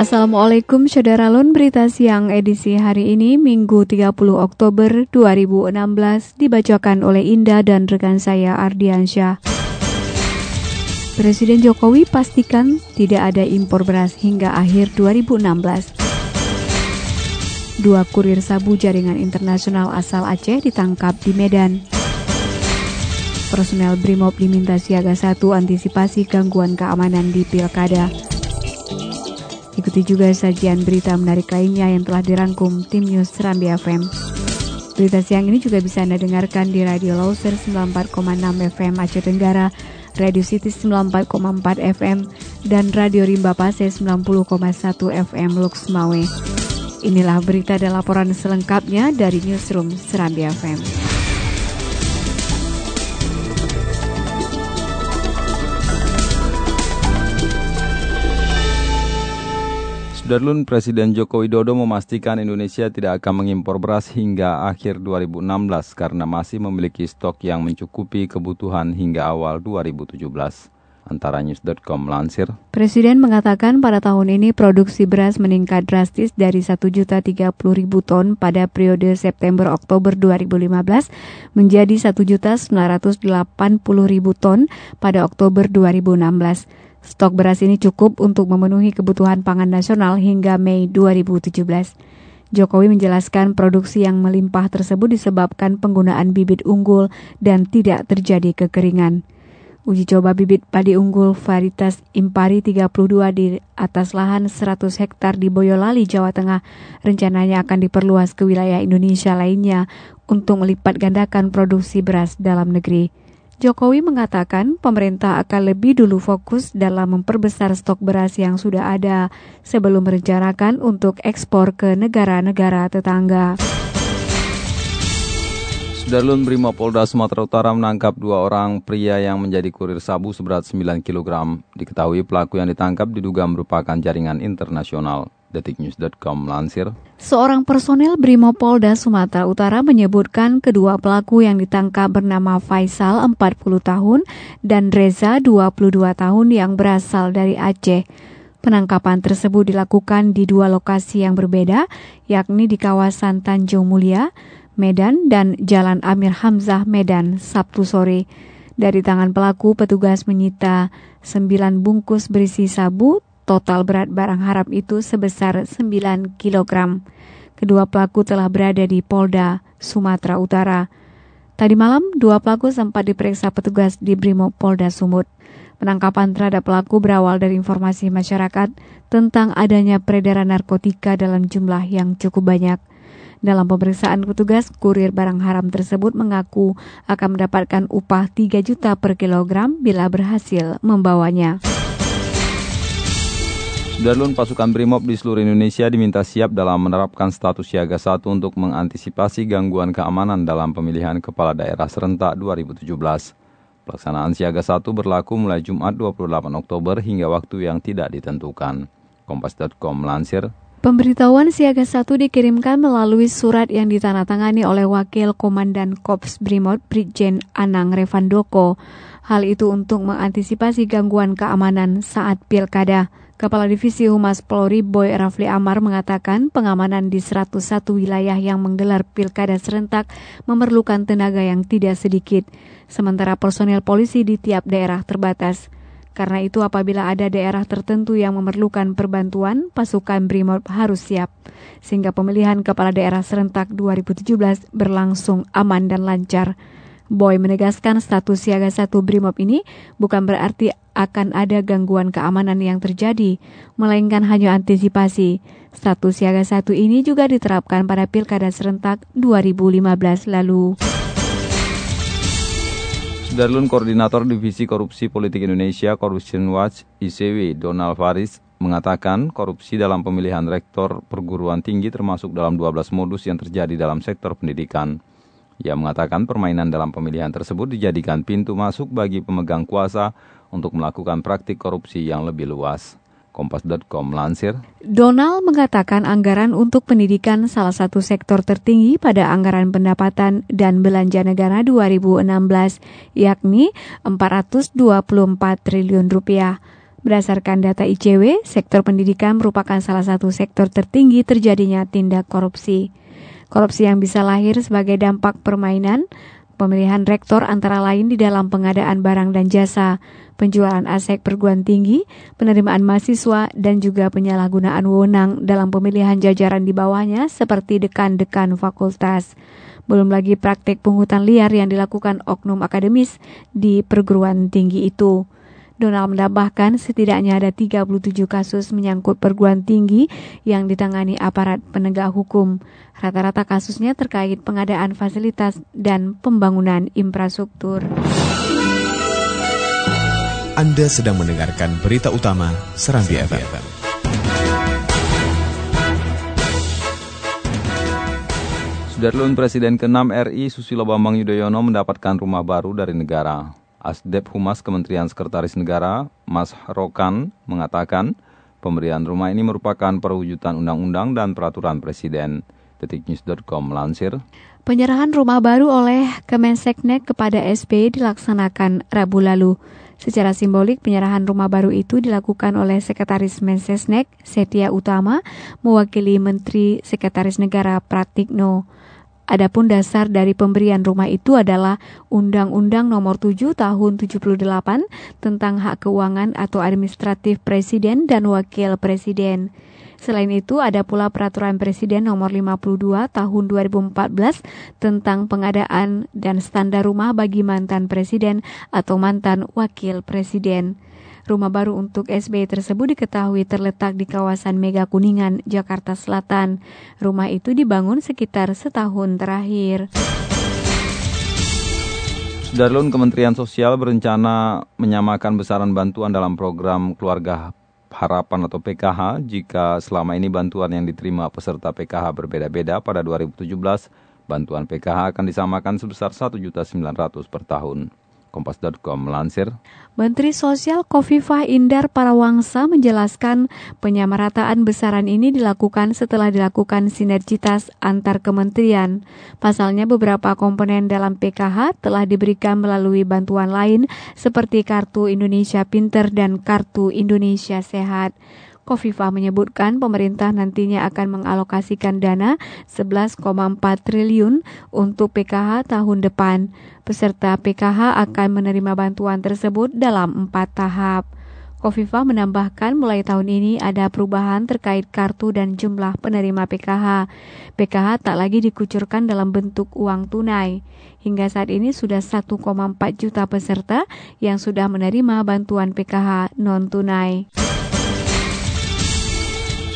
Assalamualaikum Saudara Lun Berita Siang edisi hari ini Minggu 30 Oktober 2016 dibacakan oleh Indah dan rekan saya Ardiansyah. Presiden Jokowi pastikan tidak ada impor beras hingga akhir 2016. Dua kurir sabu jaringan internasional asal Aceh ditangkap di Medan. Personel BRIMOB diminta siaga satu antisipasi gangguan keamanan di Pilkada. Ikuti juga sajian berita menarik lainnya yang telah dirangkum tim News Serambi FM. Berita siang ini juga bisa Anda dengarkan di Radio Loser 94,6 FM Aceh Tenggara, Radio City 94,4 FM, dan Radio Rimba Pase 90,1 FM Lux Mawe. Inilah berita dan laporan selengkapnya dari Newsroom Serambi FM. Sudarlun Presiden Joko Widodo memastikan Indonesia tidak akan mengimpor beras hingga akhir 2016 karena masih memiliki stok yang mencukupi kebutuhan hingga awal 2017. Antara news.com lansir. Presiden mengatakan pada tahun ini produksi beras meningkat drastis dari 1.030.000 ton pada periode September-Oktober 2015 menjadi 1.980.000 ton pada Oktober 2016. Stok beras ini cukup untuk memenuhi kebutuhan pangan nasional hingga Mei 2017. Jokowi menjelaskan produksi yang melimpah tersebut disebabkan penggunaan bibit unggul dan tidak terjadi kekeringan. Uji coba bibit padi unggul varietas Impari 32 di atas lahan 100 hektar di Boyolali, Jawa Tengah rencananya akan diperluas ke wilayah Indonesia lainnya untuk melipat gandakan produksi beras dalam negeri. Jokowi mengatakan pemerintah akan lebih dulu fokus dalam memperbesar stok beras yang sudah ada sebelum merencanakan untuk ekspor ke negara-negara tetangga. Sudarlun Polda Sumatera Utara menangkap dua orang pria yang menjadi kurir sabu seberat 9 kg. Diketahui pelaku yang ditangkap diduga merupakan jaringan internasional detiknews.com lansir. Seorang personel Brimopolda Sumatera Utara menyebutkan kedua pelaku yang ditangkap bernama Faisal 40 tahun dan Reza 22 tahun yang berasal dari Aceh. Penangkapan tersebut dilakukan di dua lokasi yang berbeda, yakni di kawasan Tanjung Mulia, Medan, dan Jalan Amir Hamzah, Medan, Sabtu sore. Dari tangan pelaku, petugas menyita 9 bungkus berisi sabu, Total berat barang haram itu sebesar 9 kg. Kedua pelaku telah berada di Polda, Sumatera Utara. Tadi malam, dua pelaku sempat diperiksa petugas di Brimo Polda Sumut. Penangkapan terhadap pelaku berawal dari informasi masyarakat tentang adanya peredaran narkotika dalam jumlah yang cukup banyak. Dalam pemeriksaan petugas, kurir barang haram tersebut mengaku akan mendapatkan upah 3 juta per kilogram bila berhasil membawanya. Darlun pasukan BRIMOB di seluruh Indonesia diminta siap dalam menerapkan status siaga satu untuk mengantisipasi gangguan keamanan dalam pemilihan kepala daerah serentak 2017. Pelaksanaan siaga satu berlaku mulai Jumat 28 Oktober hingga waktu yang tidak ditentukan. Kompas.com melansir, Pemberitahuan siaga satu dikirimkan melalui surat yang ditandatangani oleh Wakil Komandan Kops Brimob Brigjen Anang Revandoko. Hal itu untuk mengantisipasi gangguan keamanan saat pilkada. Kepala Divisi Humas Polri Boy Rafli Amar mengatakan pengamanan di 101 wilayah yang menggelar pilkada serentak memerlukan tenaga yang tidak sedikit, sementara personel polisi di tiap daerah terbatas. Karena itu apabila ada daerah tertentu yang memerlukan perbantuan, pasukan BRIMOB harus siap. Sehingga pemilihan kepala daerah serentak 2017 berlangsung aman dan lancar. Boy menegaskan status siaga satu BRIMOB ini bukan berarti akan ada gangguan keamanan yang terjadi, melainkan hanya antisipasi. Status siaga satu ini juga diterapkan pada Pilkada serentak 2015 lalu. Sudarlun Koordinator Divisi Korupsi Politik Indonesia Corruption Watch ICW Donald Faris mengatakan korupsi dalam pemilihan rektor perguruan tinggi termasuk dalam 12 modus yang terjadi dalam sektor pendidikan. Ia mengatakan permainan dalam pemilihan tersebut dijadikan pintu masuk bagi pemegang kuasa untuk melakukan praktik korupsi yang lebih luas. Kompas.com melansir. Donald mengatakan anggaran untuk pendidikan salah satu sektor tertinggi pada anggaran pendapatan dan belanja negara 2016, yakni 424 triliun rupiah. Berdasarkan data ICW, sektor pendidikan merupakan salah satu sektor tertinggi terjadinya tindak korupsi. Korupsi yang bisa lahir sebagai dampak permainan, pemilihan rektor antara lain di dalam pengadaan barang dan jasa, penjualan aset perguruan tinggi, penerimaan mahasiswa, dan juga penyalahgunaan wewenang dalam pemilihan jajaran di bawahnya seperti dekan-dekan fakultas. Belum lagi praktik pungutan liar yang dilakukan oknum akademis di perguruan tinggi itu. Donald menambahkan setidaknya ada 37 kasus menyangkut perguruan tinggi yang ditangani aparat penegak hukum. Rata-rata kasusnya terkait pengadaan fasilitas dan pembangunan infrastruktur. Anda sedang mendengarkan berita utama Serambi FM. Sudarlun Presiden ke-6 RI Susilo Bambang Yudhoyono mendapatkan rumah baru dari negara. Asdep Humas Kementerian Sekretaris Negara, Mas Rokan, mengatakan pemberian rumah ini merupakan perwujudan undang-undang dan peraturan Presiden. Detiknews.com melansir. Penyerahan rumah baru oleh Kemenseknek kepada SB dilaksanakan Rabu lalu. Secara simbolik, penyerahan rumah baru itu dilakukan oleh Sekretaris Mensesnek, Setia Utama, mewakili Menteri Sekretaris Negara Pratikno. Adapun dasar dari pemberian rumah itu adalah Undang-Undang Nomor 7 Tahun 78 tentang hak keuangan atau administratif presiden dan wakil presiden. Selain itu, ada pula Peraturan Presiden Nomor 52 Tahun 2014 tentang pengadaan dan standar rumah bagi mantan presiden atau mantan wakil presiden. Rumah baru untuk SBY tersebut diketahui terletak di kawasan Mega Kuningan, Jakarta Selatan. Rumah itu dibangun sekitar setahun terakhir. Darlun Kementerian Sosial berencana menyamakan besaran bantuan dalam program Keluarga Harapan atau PKH jika selama ini bantuan yang diterima peserta PKH berbeda-beda pada 2017, bantuan PKH akan disamakan sebesar 1.900 per tahun. Kompas.com melansir. Menteri Sosial Kofifah Indar Parawangsa menjelaskan penyamarataan besaran ini dilakukan setelah dilakukan sinergitas antar kementerian. Pasalnya beberapa komponen dalam PKH telah diberikan melalui bantuan lain seperti Kartu Indonesia Pinter dan Kartu Indonesia Sehat. Kofifa menyebutkan pemerintah nantinya akan mengalokasikan dana 11,4 triliun untuk PKH tahun depan. Peserta PKH akan menerima bantuan tersebut dalam empat tahap. Kofifa menambahkan mulai tahun ini ada perubahan terkait kartu dan jumlah penerima PKH. PKH tak lagi dikucurkan dalam bentuk uang tunai. Hingga saat ini sudah 1,4 juta peserta yang sudah menerima bantuan PKH non-tunai.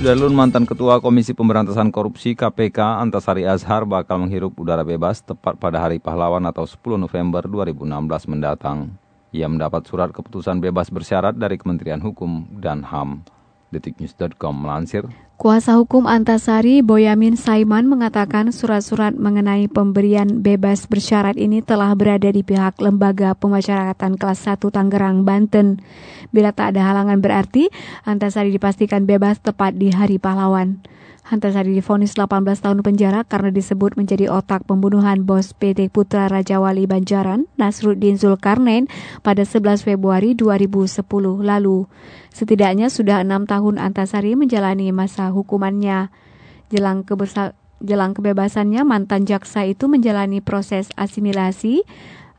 Sudarlun mantan Ketua Komisi Pemberantasan Korupsi KPK Antasari Azhar bakal menghirup udara bebas tepat pada Hari Pahlawan atau 10 November 2016 mendatang. Ia mendapat surat keputusan bebas bersyarat dari Kementerian Hukum dan HAM. Detiknews.com melansir. Kuasa hukum Antasari Boyamin Saiman mengatakan surat-surat mengenai pemberian bebas bersyarat ini telah berada di pihak Lembaga Pemasyarakatan Kelas 1 Tangerang, Banten. Bila tak ada halangan berarti Antasari dipastikan bebas tepat di Hari Pahlawan. Antasari difonis 18 tahun penjara karena disebut menjadi otak pembunuhan bos PT Putra Raja Wali Banjaran, Nasruddin Zulkarnain, pada 11 Februari 2010 lalu. Setidaknya sudah enam tahun Antasari menjalani masa hukumannya. Jelang, kebesa- jelang kebebasannya, mantan jaksa itu menjalani proses asimilasi,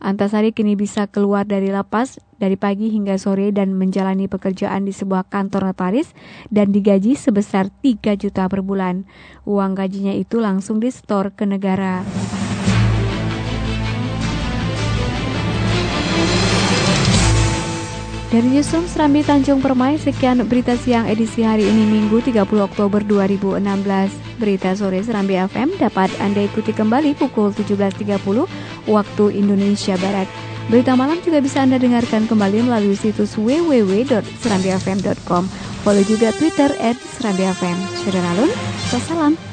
Antasari kini bisa keluar dari lapas dari pagi hingga sore dan menjalani pekerjaan di sebuah kantor notaris dan digaji sebesar 3 juta per bulan. Uang gajinya itu langsung disetor ke negara. Dari Newsroom Serambi Tanjung Permai, sekian berita siang edisi hari ini Minggu 30 Oktober 2016. Berita sore Serambi FM dapat Anda ikuti kembali pukul 17.30 waktu Indonesia Barat. Berita malam juga bisa Anda dengarkan kembali melalui situs www.serambifm.com. Follow juga Twitter at Serambi FM. Wassalam.